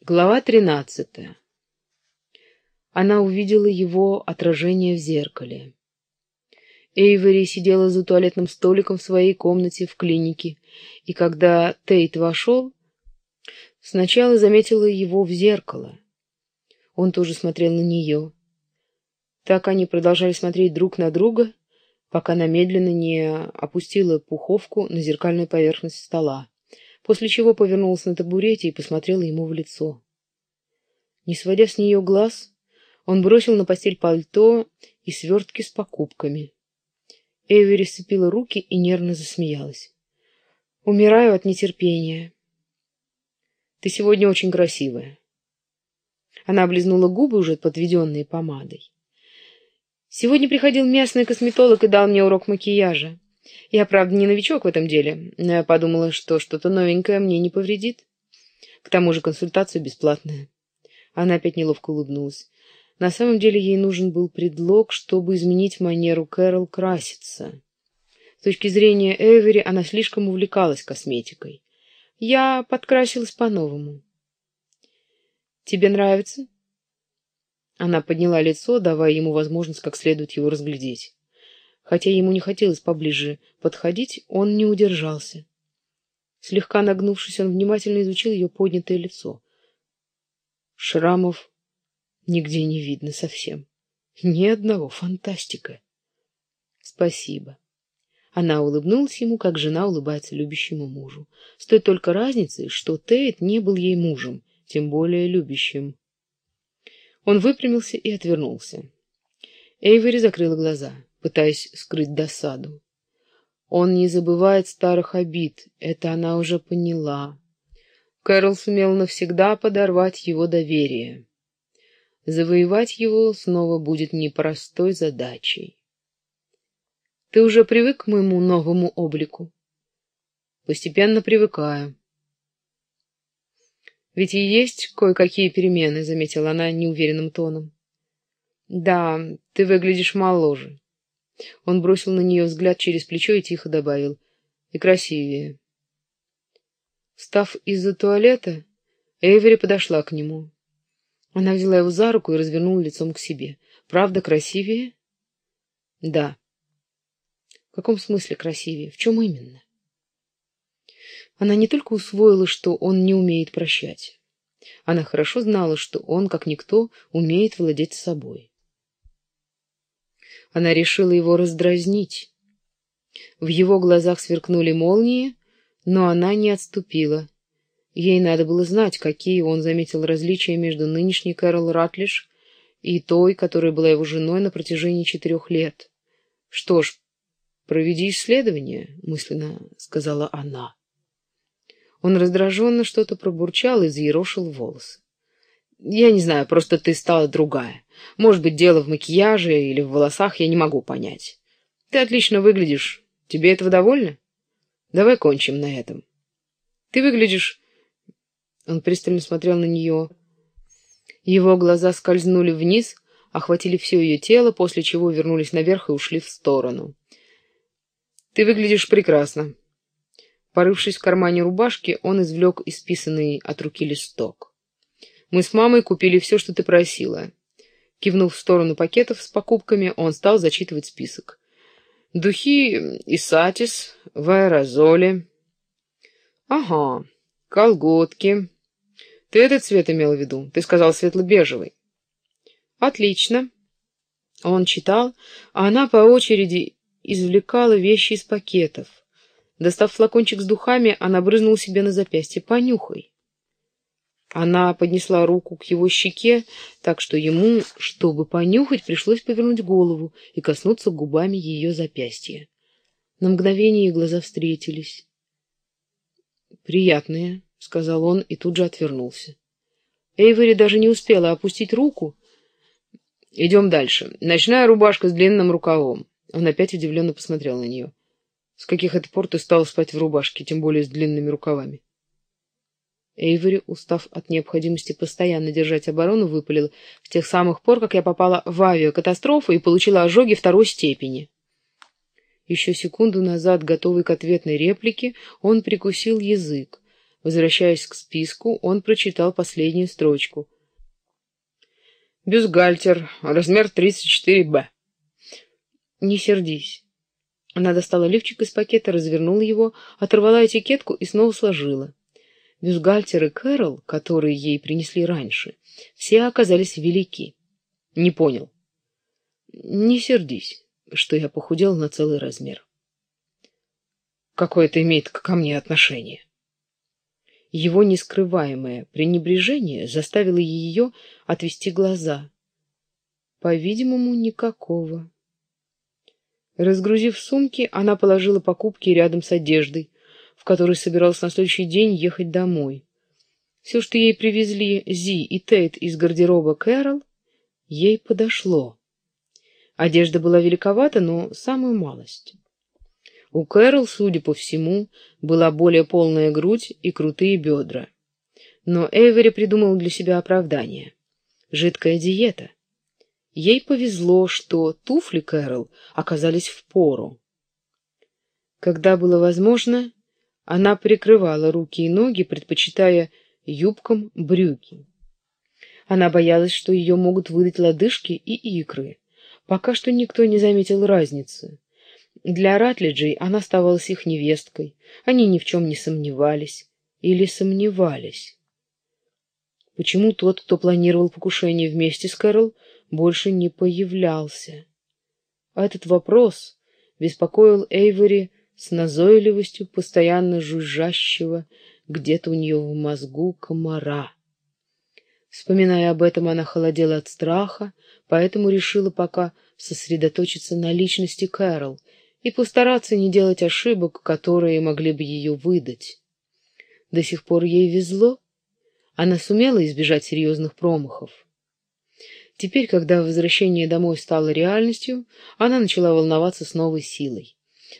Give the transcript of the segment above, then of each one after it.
Глава тринадцатая. Она увидела его отражение в зеркале. Эйвери сидела за туалетным столиком в своей комнате в клинике, и когда Тейт вошел, сначала заметила его в зеркало. Он тоже смотрел на нее. Так они продолжали смотреть друг на друга, пока она медленно не опустила пуховку на зеркальную поверхность стола после чего повернулась на табурете и посмотрела ему в лицо. Не сводя с нее глаз, он бросил на постель пальто и свертки с покупками. Эвери сцепила руки и нервно засмеялась. «Умираю от нетерпения. Ты сегодня очень красивая». Она облизнула губы, уже подведенные помадой. «Сегодня приходил местный косметолог и дал мне урок макияжа. Я, правда, не новичок в этом деле, я подумала, что что-то новенькое мне не повредит. К тому же консультация бесплатная. Она опять неловко улыбнулась. На самом деле ей нужен был предлог, чтобы изменить манеру Кэрол краситься. С точки зрения Эвери она слишком увлекалась косметикой. Я подкрасилась по-новому. «Тебе нравится?» Она подняла лицо, давая ему возможность как следует его разглядеть. Хотя ему не хотелось поближе подходить, он не удержался. Слегка нагнувшись, он внимательно изучил ее поднятое лицо. Шрамов нигде не видно совсем. Ни одного. Фантастика. Спасибо. Она улыбнулась ему, как жена улыбается любящему мужу. С той только разницей, что Тейт не был ей мужем, тем более любящим. Он выпрямился и отвернулся. Эйвери закрыла глаза пытаясь скрыть досаду. Он не забывает старых обид, это она уже поняла. Кэрол сумел навсегда подорвать его доверие. Завоевать его снова будет непростой задачей. Ты уже привык к моему новому облику? Постепенно привыкаю. Ведь и есть кое-какие перемены, заметила она неуверенным тоном. Да, ты выглядишь моложе. Он бросил на нее взгляд через плечо и тихо добавил. И красивее. Встав из-за туалета, Эйвери подошла к нему. Она взяла его за руку и развернула лицом к себе. «Правда красивее?» «Да». «В каком смысле красивее? В чем именно?» Она не только усвоила, что он не умеет прощать. Она хорошо знала, что он, как никто, умеет владеть собой. Она решила его раздразнить. В его глазах сверкнули молнии, но она не отступила. Ей надо было знать, какие он заметил различия между нынешней Кэрол Ратлиш и той, которая была его женой на протяжении четырех лет. «Что ж, проведи исследование», — мысленно сказала она. Он раздраженно что-то пробурчал и заерошил волосы. «Я не знаю, просто ты стала другая. Может быть, дело в макияже или в волосах, я не могу понять. Ты отлично выглядишь. Тебе этого довольно? Давай кончим на этом. Ты выглядишь... Он пристально смотрел на нее. Его глаза скользнули вниз, охватили все ее тело, после чего вернулись наверх и ушли в сторону. Ты выглядишь прекрасно. Порывшись в кармане рубашки, он извлек исписанный от руки листок. Мы с мамой купили все, что ты просила. Кивнув в сторону пакетов с покупками, он стал зачитывать список. Духи Исатис в аэрозоле. Ага, колготки. Ты этот цвет имел в виду? Ты сказал светло-бежевый. Отлично. Он читал, а она по очереди извлекала вещи из пакетов. Достав флакончик с духами, она брызнула себе на запястье. «Понюхай». Она поднесла руку к его щеке, так что ему, чтобы понюхать, пришлось повернуть голову и коснуться губами ее запястья. На мгновение их глаза встретились. «Приятные», — сказал он и тут же отвернулся. Эйвери даже не успела опустить руку. «Идем дальше. Ночная рубашка с длинным рукавом». Он опять удивленно посмотрел на нее. «С каких это пор ты стал спать в рубашке, тем более с длинными рукавами?» Эйвери, устав от необходимости постоянно держать оборону, выпалил с тех самых пор, как я попала в авиакатастрофу и получила ожоги второй степени. Еще секунду назад, готовый к ответной реплике, он прикусил язык. Возвращаясь к списку, он прочитал последнюю строчку. «Бюстгальтер, размер 34Б». «Не сердись». Она достала лифчик из пакета, развернула его, оторвала этикетку и снова сложила. Бюстгальтеры Кэрол, которые ей принесли раньше, все оказались велики. Не понял. Не сердись, что я похудел на целый размер. Какое это имеет ко мне отношение? Его нескрываемое пренебрежение заставило ее отвести глаза. По-видимому, никакого. Разгрузив сумки, она положила покупки рядом с одеждой, в которой собиралась на следующий день ехать домой. Все, что ей привезли Зи и Тейт из гардероба Кэрол, ей подошло. Одежда была великовата, но самую малость. У Кэрол, судя по всему, была более полная грудь и крутые бедра. Но Эвери придумал для себя оправдание. Жидкая диета. Ей повезло, что туфли Кэрол оказались в пору. Когда было возможно, она прикрывала руки и ноги, предпочитая юбкам брюки. Она боялась, что ее могут выдать лодыжки и икры. Пока что никто не заметил разницы. Для Ратлиджей она оставалась их невесткой. Они ни в чем не сомневались. Или сомневались. Почему тот, кто планировал покушение вместе с Кэрол, больше не появлялся? Этот вопрос беспокоил Эйвори с назойливостью постоянно жужжащего где-то у нее в мозгу комара. Вспоминая об этом, она холодела от страха, поэтому решила пока сосредоточиться на личности Кэрол и постараться не делать ошибок, которые могли бы ее выдать. До сих пор ей везло. Она сумела избежать серьезных промахов. Теперь, когда возвращение домой стало реальностью, она начала волноваться с новой силой.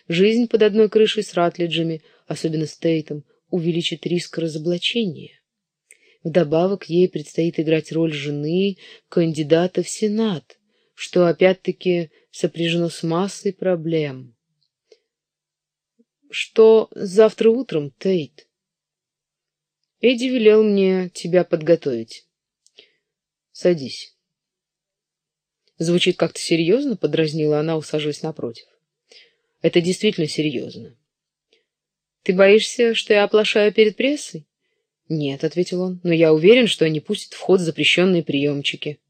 Жизнь под одной крышей с Ратлиджами, особенно с Тейтом, увеличит риск разоблачения. Вдобавок ей предстоит играть роль жены кандидата в Сенат, что опять-таки сопряжено с массой проблем. Что завтра утром, Тейт? Эдди велел мне тебя подготовить. Садись. Звучит как-то серьезно, подразнила она, усаживаясь напротив. Это действительно серьезно. Ты боишься, что я оплошаю перед прессой? Нет, ответил он, но я уверен, что они пустят в ход запрещенные приемчики.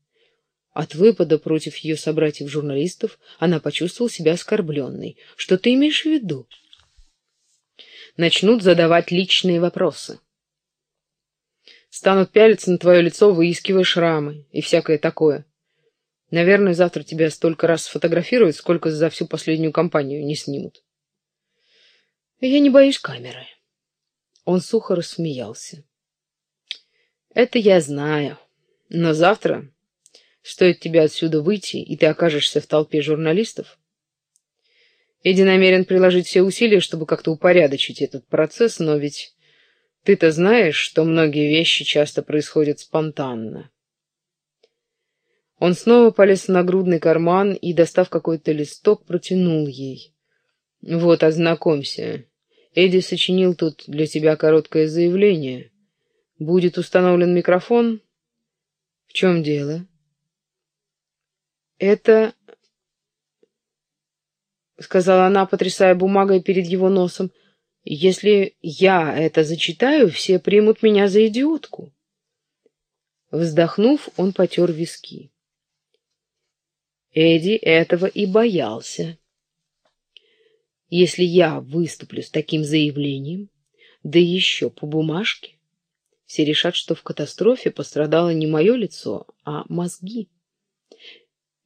От выпада против ее собратьев-журналистов она почувствовала себя оскорбленной. Что ты имеешь в виду? Начнут задавать личные вопросы. Станут пялиться на твое лицо, выискивая шрамы и всякое такое. Наверное, завтра тебя столько раз сфотографируют, сколько за всю последнюю кампанию не снимут. Я не боюсь камеры. Он сухо рассмеялся. Это я знаю. Но завтра стоит тебе отсюда выйти, и ты окажешься в толпе журналистов. Эдди намерен приложить все усилия, чтобы как-то упорядочить этот процесс, но ведь ты-то знаешь, что многие вещи часто происходят спонтанно. Он снова полез в нагрудный карман и, достав какой-то листок, протянул ей. «Вот, ознакомься. Эдди сочинил тут для тебя короткое заявление. Будет установлен микрофон? В чем дело? Это... Сказала она, потрясая бумагой перед его носом. Если я это зачитаю, все примут меня за идиотку. Вздохнув, он потер виски. Эдди этого и боялся. Если я выступлю с таким заявлением, да еще по бумажке, все решат, что в катастрофе пострадало не мое лицо, а мозги.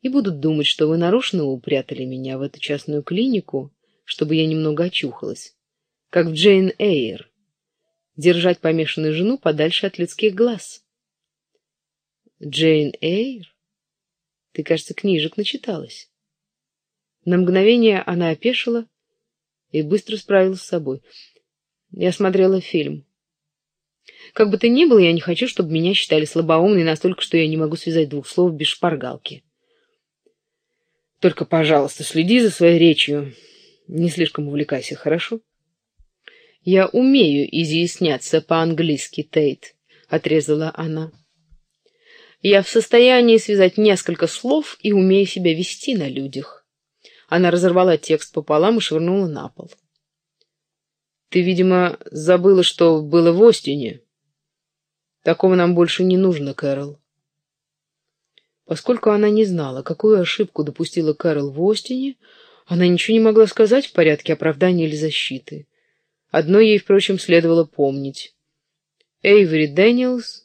И будут думать, что вы нарочно упрятали меня в эту частную клинику, чтобы я немного очухалась, как в Джейн Эйр. Держать помешанную жену подальше от людских глаз. Джейн Эйр? Ты, кажется, книжек начиталась. На мгновение она опешила и быстро справилась с собой. Я смотрела фильм. Как бы то ни было, я не хочу, чтобы меня считали слабоумной настолько, что я не могу связать двух слов без шпаргалки. Только, пожалуйста, следи за своей речью. Не слишком увлекайся, хорошо? «Я умею изъясняться по-английски, Тейт», — отрезала она. «Я в состоянии связать несколько слов и умею себя вести на людях». Она разорвала текст пополам и швырнула на пол. «Ты, видимо, забыла, что было в Остине. Такого нам больше не нужно, Кэрол». Поскольку она не знала, какую ошибку допустила Кэрол в Остине, она ничего не могла сказать в порядке оправдания или защиты. Одно ей, впрочем, следовало помнить. Эйвери Дэниелс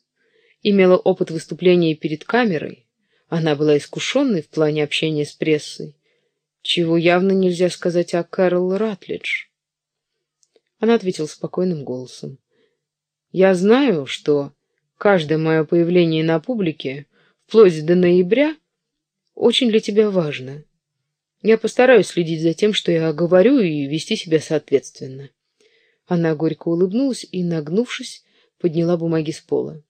имела опыт выступления перед камерой, она была искушенной в плане общения с прессой, чего явно нельзя сказать о Кэрол Ратлидж. Она ответила спокойным голосом. «Я знаю, что каждое мое появление на публике, вплоть до ноября, очень для тебя важно. Я постараюсь следить за тем, что я говорю, и вести себя соответственно». Она горько улыбнулась и, нагнувшись, подняла бумаги с пола.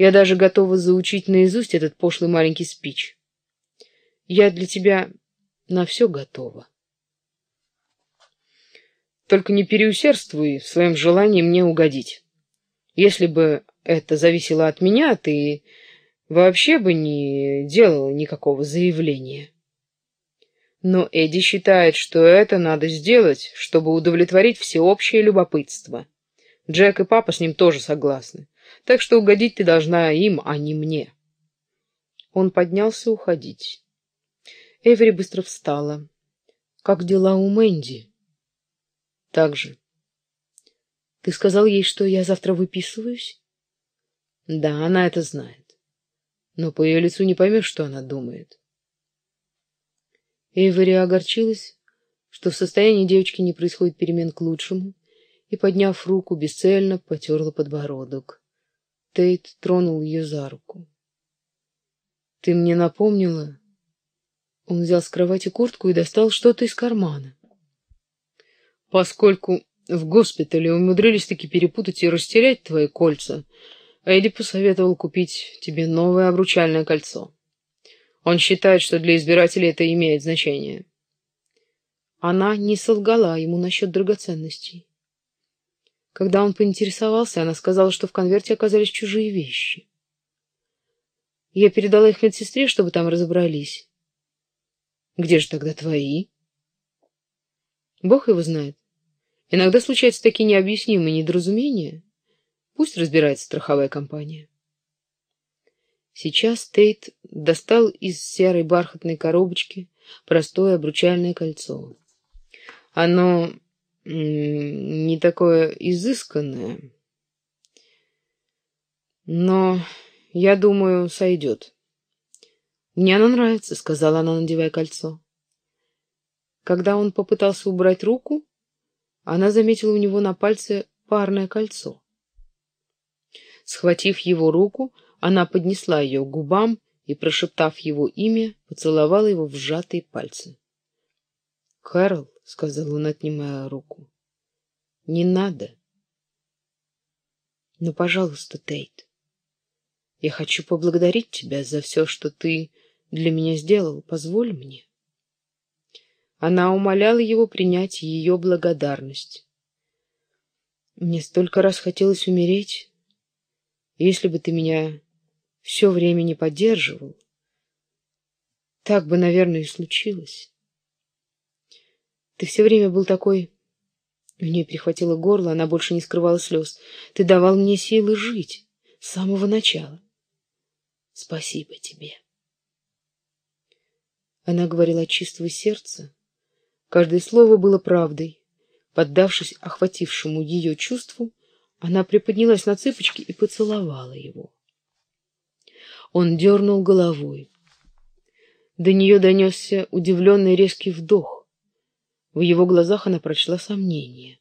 «Я даже готова заучить наизусть этот пошлый маленький спич. Я для тебя на все готова. Только не переусердствуй в своем желании мне угодить. Если бы это зависело от меня, ты вообще бы не делала никакого заявления». Но Эдди считает, что это надо сделать, чтобы удовлетворить всеобщее любопытство. Джек и папа с ним тоже согласны. Так что угодить ты должна им, а не мне. Он поднялся уходить. Эвери быстро встала. «Как дела у Мэнди?» «Так же». «Ты сказал ей, что я завтра выписываюсь?» «Да, она это знает. Но по ее лицу не поймешь, что она думает. Эйвори огорчилась, что в состоянии девочки не происходит перемен к лучшему, и, подняв руку, бесцельно потерла подбородок. Тейт тронул ее за руку. «Ты мне напомнила?» Он взял с кровати куртку и достал что-то из кармана. «Поскольку в госпитале умудрились таки перепутать и растерять твои кольца, Эдди посоветовал купить тебе новое обручальное кольцо». Он считает, что для избирателей это имеет значение. Она не солгала ему насчет драгоценностей. Когда он поинтересовался, она сказала, что в конверте оказались чужие вещи. Я передала их медсестре, чтобы там разобрались. Где же тогда твои? Бог его знает. Иногда случаются такие необъяснимые недоразумения. Пусть разбирается страховая компания. Сейчас Тейт достал из серой бархатной коробочки простое обручальное кольцо. Оно не такое изысканное, но, я думаю, сойдет. «Мне оно нравится», — сказала она, надевая кольцо. Когда он попытался убрать руку, она заметила у него на пальце парное кольцо. Схватив его руку, она поднесла ее к губам и, прошептав его имя, поцеловала его в сжатые пальцы. «Кэрол», — сказал он, отнимая руку, — «не надо». «Ну, пожалуйста, Тейт, я хочу поблагодарить тебя за все, что ты для меня сделал. Позволь мне». Она умоляла его принять ее благодарность. «Мне столько раз хотелось умереть. Если бы ты меня все время не поддерживал, так бы, наверное, и случилось. Ты все время был такой... У нее перехватило горло, она больше не скрывала слез. Ты давал мне силы жить с самого начала. Спасибо тебе. Она говорила от чистого сердца. Каждое слово было правдой. Поддавшись охватившему ее чувству, она приподнялась на цыпочки и поцеловала его. Он дернул головой. До нее донесся удивленный резкий вдох. В его глазах она прочла сомнение.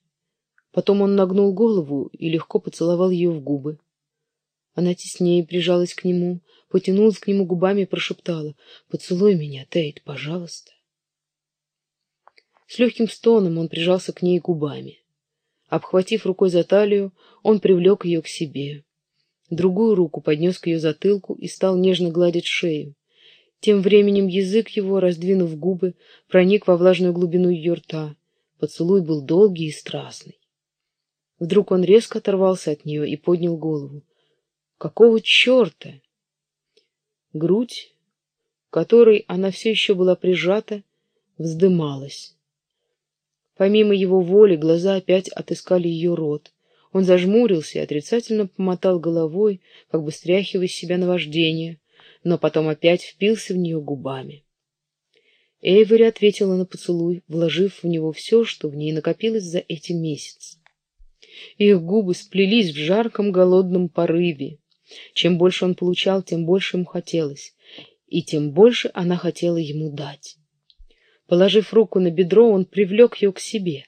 Потом он нагнул голову и легко поцеловал ее в губы. Она теснее прижалась к нему, потянулась к нему губами и прошептала «Поцелуй меня, Тейт, пожалуйста». С легким стоном он прижался к ней губами. Обхватив рукой за талию, он привлек ее к себе. Другую руку поднес к ее затылку и стал нежно гладить шею. Тем временем язык его, раздвинув губы, проник во влажную глубину ее рта. Поцелуй был долгий и страстный. Вдруг он резко оторвался от нее и поднял голову. Какого черта? Грудь, которой она все еще была прижата, вздымалась. Помимо его воли, глаза опять отыскали ее рот. Он зажмурился и отрицательно помотал головой, как бы стряхивая с себя наваждение, но потом опять впился в нее губами. Эйвори ответила на поцелуй, вложив в него все, что в ней накопилось за эти месяцы. Их губы сплелись в жарком голодном порыве. Чем больше он получал, тем больше ему хотелось, и тем больше она хотела ему дать. Положив руку на бедро, он привлек ее к себе.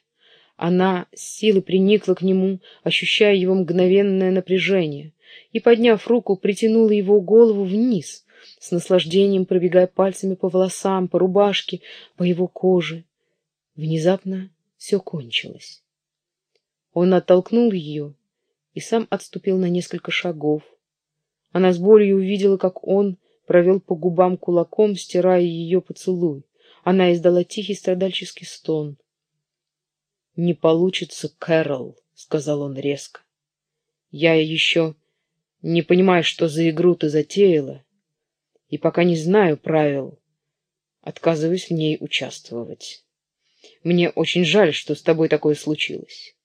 Она с силой приникла к нему, ощущая его мгновенное напряжение, и, подняв руку, притянула его голову вниз, с наслаждением пробегая пальцами по волосам, по рубашке, по его коже. Внезапно все кончилось. Он оттолкнул ее и сам отступил на несколько шагов. Она с болью увидела, как он провел по губам кулаком, стирая ее поцелуй. Она издала тихий страдальческий стон. «Не получится, Кэрол», — сказал он резко. «Я еще не понимаю, что за игру ты затеяла, и пока не знаю правил, отказываюсь в ней участвовать. Мне очень жаль, что с тобой такое случилось.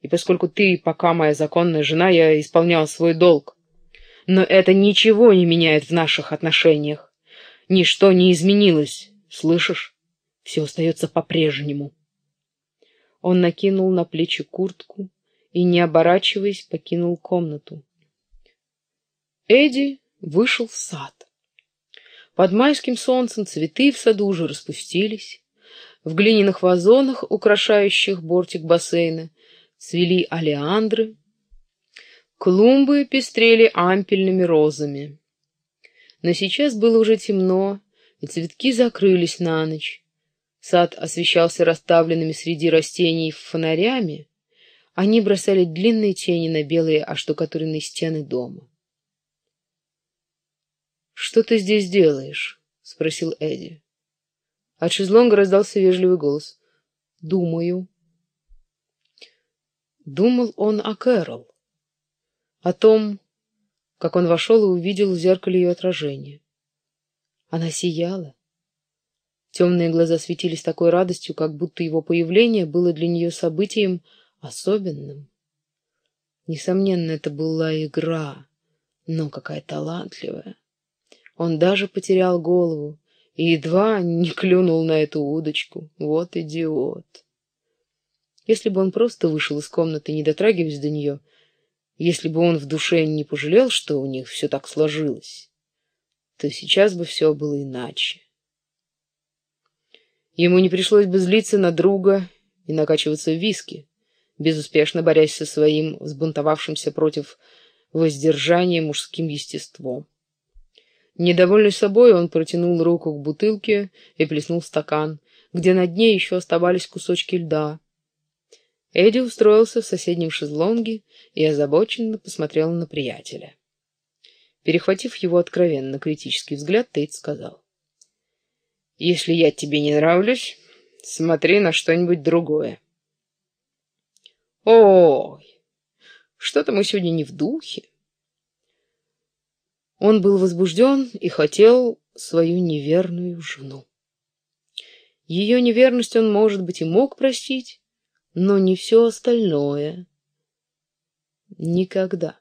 И поскольку ты пока моя законная жена, я исполнял свой долг. Но это ничего не меняет в наших отношениях. Ничто не изменилось, слышишь? Все остается по-прежнему. Он накинул на плечи куртку и, не оборачиваясь, покинул комнату. Эдди вышел в сад. Под майским солнцем цветы в саду уже распустились. В глиняных вазонах, украшающих бортик бассейна, цвели алиандры. Клумбы пестрели ампельными розами. Но сейчас было уже темно, и цветки закрылись на ночь. Сад освещался расставленными среди растений фонарями. Они бросали длинные тени на белые оштукатуренные стены дома. «Что ты здесь делаешь?» — спросил Эдди. От шезлонга раздался вежливый голос. «Думаю». Думал он о Кэрол, о том, как он вошел и увидел в зеркале ее отражение. Она сияла. Темные глаза светились такой радостью, как будто его появление было для нее событием особенным. Несомненно, это была игра, но какая талантливая. Он даже потерял голову и едва не клюнул на эту удочку. Вот идиот. Если бы он просто вышел из комнаты, не дотрагиваясь до нее, если бы он в душе не пожалел, что у них все так сложилось, то сейчас бы все было иначе. Ему не пришлось бы злиться на друга и накачиваться в виски, безуспешно борясь со своим взбунтовавшимся против воздержания мужским естеством. Недовольный собой, он протянул руку к бутылке и плеснул стакан, где на дне еще оставались кусочки льда. Эдди устроился в соседнем шезлонге и озабоченно посмотрел на приятеля. Перехватив его откровенно критический взгляд, Тейт сказал. «Если я тебе не нравлюсь, смотри на что-нибудь другое». «Ой, что-то мы сегодня не в духе». Он был возбужден и хотел свою неверную жену. Ее неверность он, может быть, и мог простить, но не все остальное. Никогда.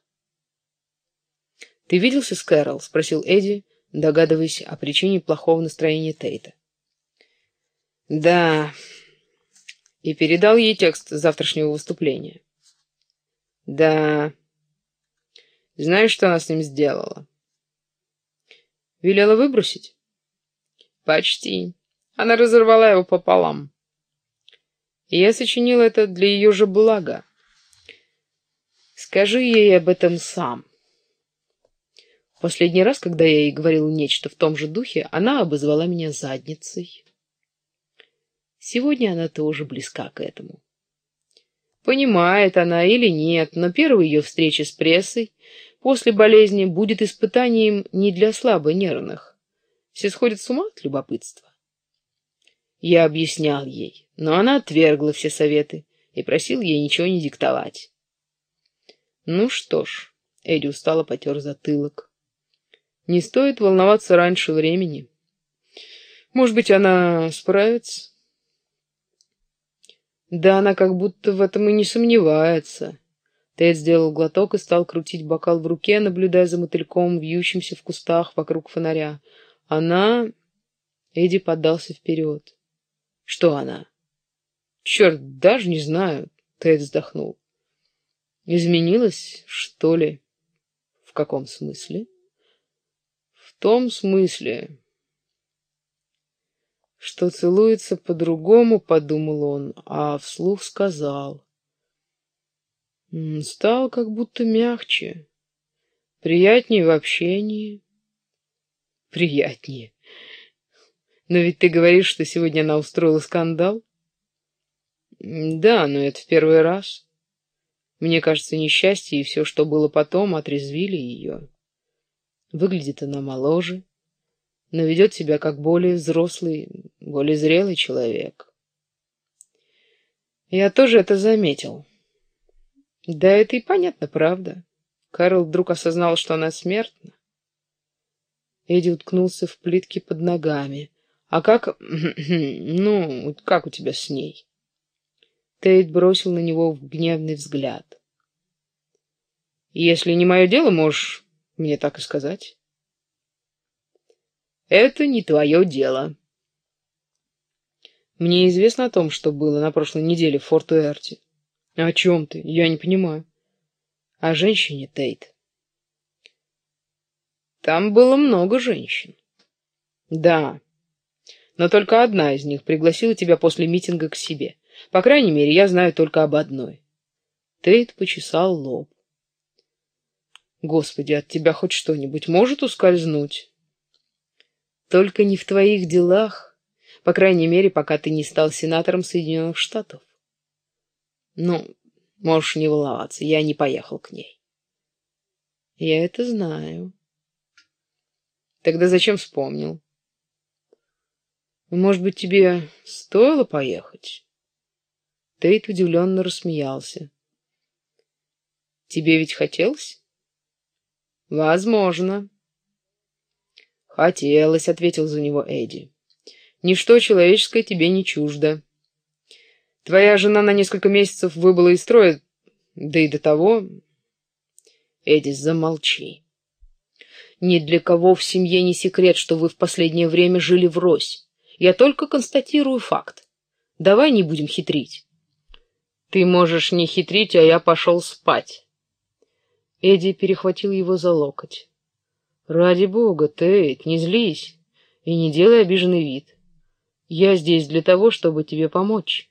«Ты виделся с Кэрол?» — спросил Эдди, догадываясь о причине плохого настроения Тейта. «Да». И передал ей текст завтрашнего выступления. «Да». Знаешь, что она с ним сделала? Велела выбросить? Почти. Она разорвала его пополам. И я сочинил это для ее же блага. Скажи ей об этом сам. Последний раз, когда я ей говорил нечто в том же духе, она обозвала меня задницей. Сегодня она тоже близка к этому. Понимает она или нет, но первая ее встреча с прессой после болезни будет испытанием не для слабонервных. Все сходят с ума от любопытства. Я объяснял ей, но она отвергла все советы и просил ей ничего не диктовать. Ну что ж, Эдди устало потер затылок. Не стоит волноваться раньше времени. Может быть, она справится? Да она как будто в этом и не сомневается. Тед сделал глоток и стал крутить бокал в руке, наблюдая за мотыльком, вьющимся в кустах вокруг фонаря. Она... Эдди поддался вперед. Что она? Черт, даже не знаю. Тед вздохнул. Изменилась, что ли? В каком смысле? В том смысле, что целуется по-другому, подумал он, а вслух сказал. Стал как будто мягче, приятнее в общении. Приятнее. Но ведь ты говоришь, что сегодня она устроила скандал? Да, но это в первый раз. Мне кажется, несчастье и все, что было потом, отрезвили ее. Выглядит она моложе, но ведет себя как более взрослый, более зрелый человек. Я тоже это заметил. Да, это и понятно, правда. Карл вдруг осознал, что она смертна. Эдди уткнулся в плитки под ногами. «А как... ну, как у тебя с ней?» Тейт бросил на него гневный взгляд. «Если не мое дело, можешь мне так и сказать». «Это не твое дело». «Мне известно о том, что было на прошлой неделе в Форт-Уэрте». «О чем ты? Я не понимаю». «О женщине, Тейт». «Там было много женщин». «Да, но только одна из них пригласила тебя после митинга к себе». По крайней мере, я знаю только об одной. Тейт почесал лоб. Господи, от тебя хоть что-нибудь может ускользнуть? Только не в твоих делах, по крайней мере, пока ты не стал сенатором Соединенных Штатов. Ну, можешь не волноваться, я не поехал к ней. Я это знаю. Тогда зачем вспомнил? Может быть, тебе стоило поехать? Тейт удивленно рассмеялся. «Тебе ведь хотелось?» «Возможно». «Хотелось», — ответил за него Эдди. «Ничто человеческое тебе не чуждо. Твоя жена на несколько месяцев выбыла из строя, да и до того...» «Эдди, замолчи. Ни для кого в семье не секрет, что вы в последнее время жили врозь. Я только констатирую факт. Давай не будем хитрить. Ты можешь не хитрить, а я пошел спать. Эдди перехватил его за локоть. Ради бога, Тейт, не злись и не делай обиженный вид. Я здесь для того, чтобы тебе помочь.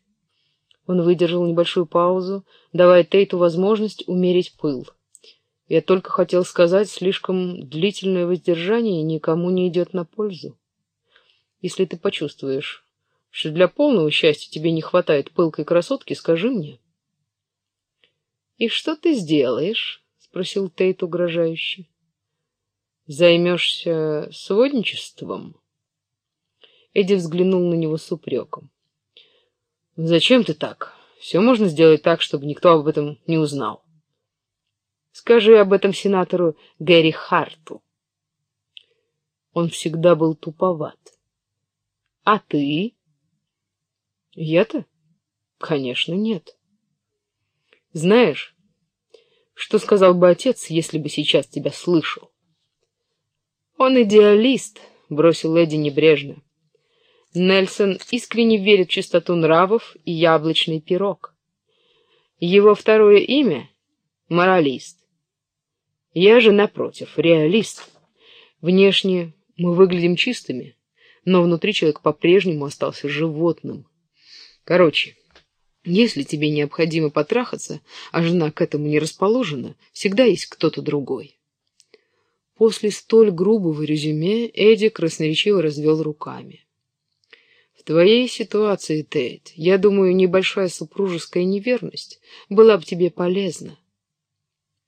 Он выдержал небольшую паузу, давая Тейту возможность умерить пыл. Я только хотел сказать, слишком длительное воздержание никому не идет на пользу. Если ты почувствуешь, что для полного счастья тебе не хватает пылкой красотки, скажи мне. — И что ты сделаешь? — спросил Тейт угрожающе. — Займешься сводничеством? Эдди взглянул на него с упреком. — Зачем ты так? Все можно сделать так, чтобы никто об этом не узнал. Скажи об этом сенатору Гэри Харту. Он всегда был туповат. А ты? Я-то? Конечно, нет. Знаешь, что сказал бы отец, если бы сейчас тебя слышал? Он идеалист, бросил Эдди небрежно. Нельсон искренне верит в чистоту нравов и яблочный пирог. Его второе имя — моралист. Я же, напротив, реалист. Внешне мы выглядим чистыми, но внутри человек по-прежнему остался животным. Короче, если тебе необходимо потрахаться, а жена к этому не расположена, всегда есть кто-то другой. После столь грубого резюме Эдди красноречиво развел руками. Твоей ситуации, Тейт, я думаю, небольшая супружеская неверность была бы тебе полезна.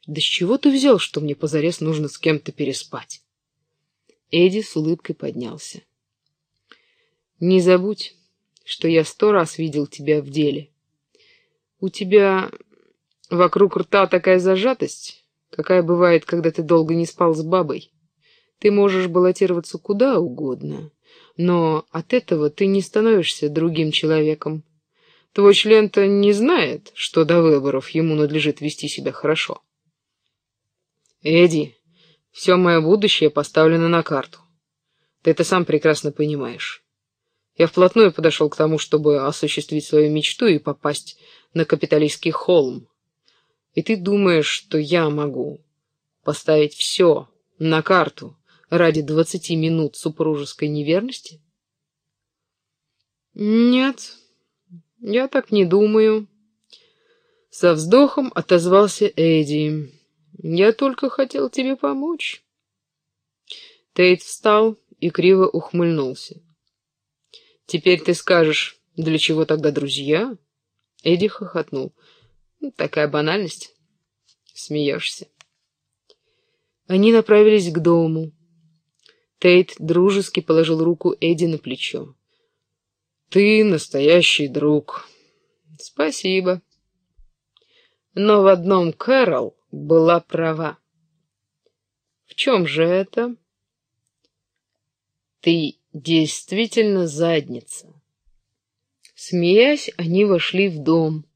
Да с чего ты взял, что мне позарез нужно с кем-то переспать? Эдди с улыбкой поднялся. Не забудь, что я сто раз видел тебя в деле. У тебя Вокруг рта такая зажатость, какая бывает, когда ты долго не спал с бабой. Ты можешь баллотироваться куда угодно, но от этого ты не становишься другим человеком. Твой член-то не знает, что до выборов ему надлежит вести себя хорошо. Эдди, все мое будущее поставлено на карту. Ты это сам прекрасно понимаешь. Я вплотную подошел к тому, чтобы осуществить свою мечту и попасть на капиталистский холм. И ты думаешь, что я могу поставить все на карту ради двадцати минут супружеской неверности? Нет, я так не думаю. Со вздохом отозвался Эдди. Я только хотел тебе помочь. Тейт встал и криво ухмыльнулся. Теперь ты скажешь, для чего тогда друзья? Эдди хохотнул. «Ну, такая банальность. Смеешься. Они направились к дому. Тейт дружески положил руку Эдди на плечо. «Ты настоящий друг». «Спасибо». Но в одном Кэрол была права. «В чем же это?» «Ты действительно задница». Смеясь, они вошли в дом.